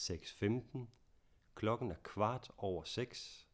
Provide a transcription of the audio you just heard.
6.15. Klokken er kvart over seks.